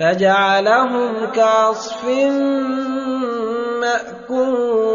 فَجَعَلَهُمْ كَعَصْفٍ مَّأْكُولٍ.